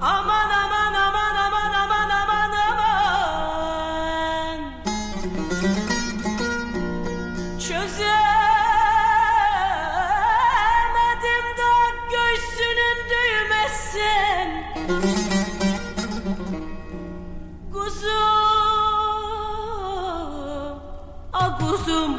Aman aman aman aman aman aman aman. Çözemedim de göğsünün düğmesin Kuzum, a kuzum.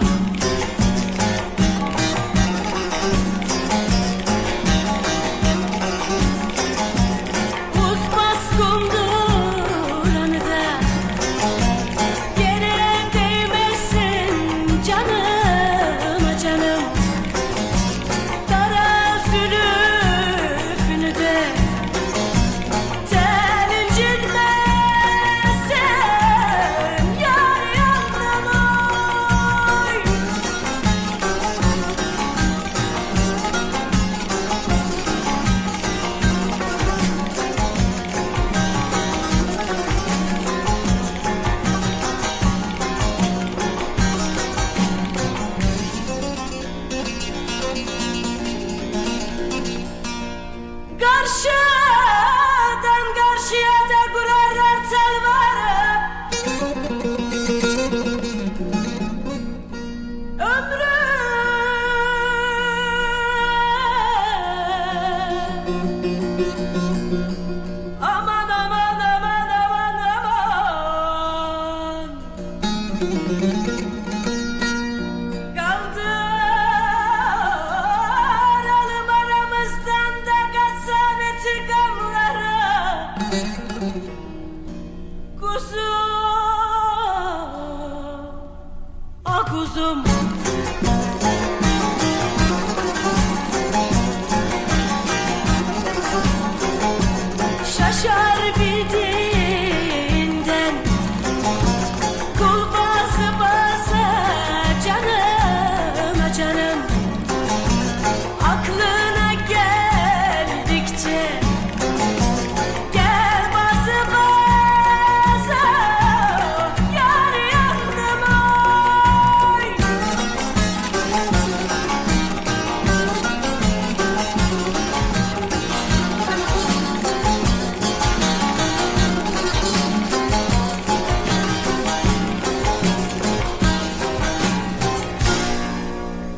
Karşıdan karşıya da kurarlar telvarı. Ömrüm Aman aman aman aman aman omuzum.